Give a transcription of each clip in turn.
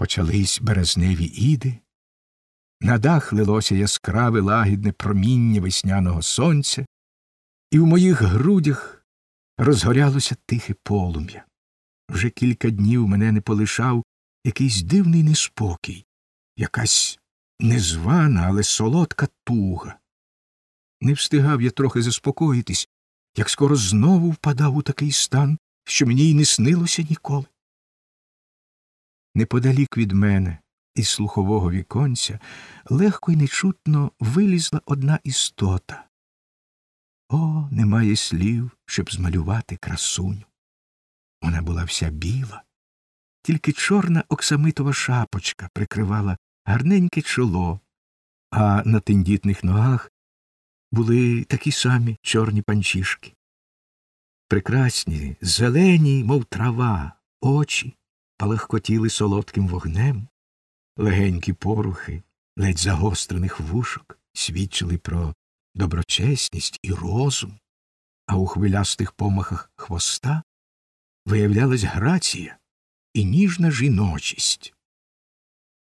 Почались березневі іди, на дах лилося яскраве лагідне проміння весняного сонця, і в моїх грудях розгорялося тихе полум'я. Вже кілька днів мене не полишав якийсь дивний неспокій, якась незвана, але солодка туга. Не встигав я трохи заспокоїтись, як скоро знову впадав у такий стан, що мені й не снилося ніколи. Неподалік від мене, із слухового віконця, легко й нечутно вилізла одна істота. О, немає слів, щоб змалювати красуню. Вона була вся біла, тільки чорна оксамитова шапочка прикривала гарненьке чоло, а на тендітних ногах були такі самі чорні панчішки. Прекрасні, зелені, мов трава, очі палахкотіли солодким вогнем, легенькі порухи, ледь загострених вушок свідчили про доброчесність і розум, а у хвилястих помахах хвоста виявлялась грація і ніжна жіночість.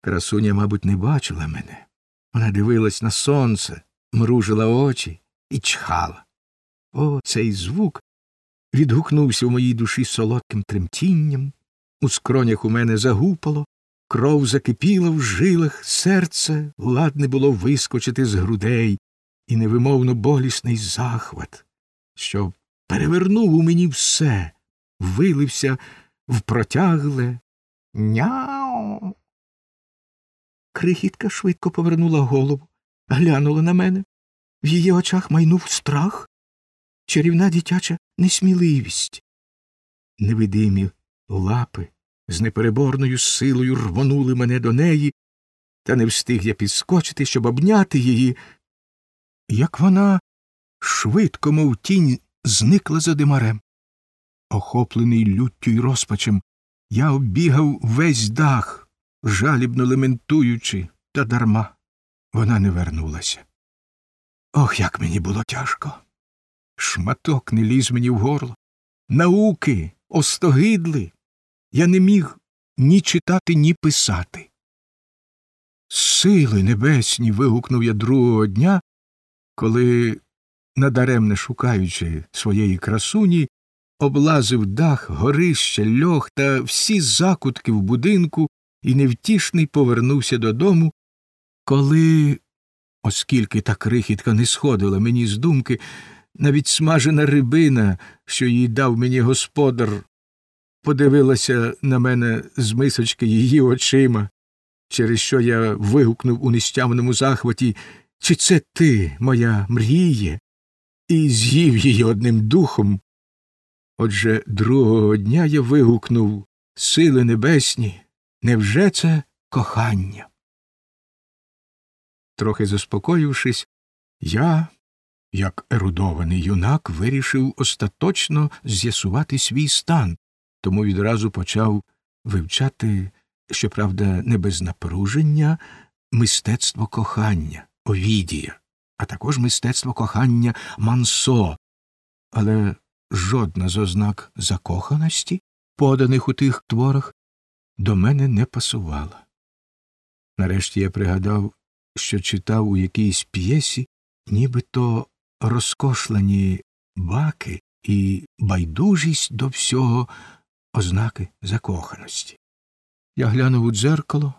Красуня, мабуть, не бачила мене. Вона дивилась на сонце, мружила очі і чхала. О, цей звук відгукнувся в моїй душі солодким тремтінням, у скронях у мене загупало, кров закипіла в жилах, серце ладне було вискочити з грудей, і невимовно болісний захват, що перевернув у мені все, вилився в протягле няу. Крихітка швидко повернула голову, глянула на мене. В її очах майнув страх, чарівна дитяча несміливість. Невидимі лапи з непереборною силою рвонули мене до неї, та не встиг я підскочити, щоб обняти її, як вона швидко, мов тінь, зникла за димарем. Охоплений люттю й розпачем, я оббігав весь дах, жалібно лементуючи, та дарма вона не вернулася. Ох, як мені було тяжко. Шматок не ліз мені в горло. Науки остогидли. Я не міг ні читати, ні писати. Сили небесні. вигукнув я другого дня, коли, надаремне шукаючи своєї красуні, облазив дах, горище, льох та всі закутки в будинку і невтішний повернувся додому, коли, оскільки та крихітка не сходила мені з думки, навіть смажена рибина, що їй дав мені господар, подивилася на мене з мисочки її очима, через що я вигукнув у нестямному захваті Чи це ти, моя мріє? і з'їв її одним духом. Отже другого дня я вигукнув Сили небесні, невже це кохання? Трохи заспокоївшись, я, як ерудований юнак, вирішив остаточно з'ясувати свій стан, тому відразу почав вивчати, щоправда, не без напруження, мистецтво кохання Овідія, а також мистецтво кохання Мансо, але жодна з ознак закоханості, поданих у тих творах, до мене не пасувала. Нарешті я пригадав, що читав у якійсь п'єсі, нібито розкошлені баки і байдужість до всього ознаки закоханості. Я глянув у дзеркало.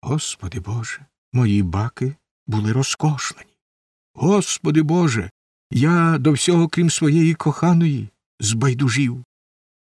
Господи Боже, мої баки були розкошлені. Господи Боже, я до всього, крім своєї коханої, збайдужів.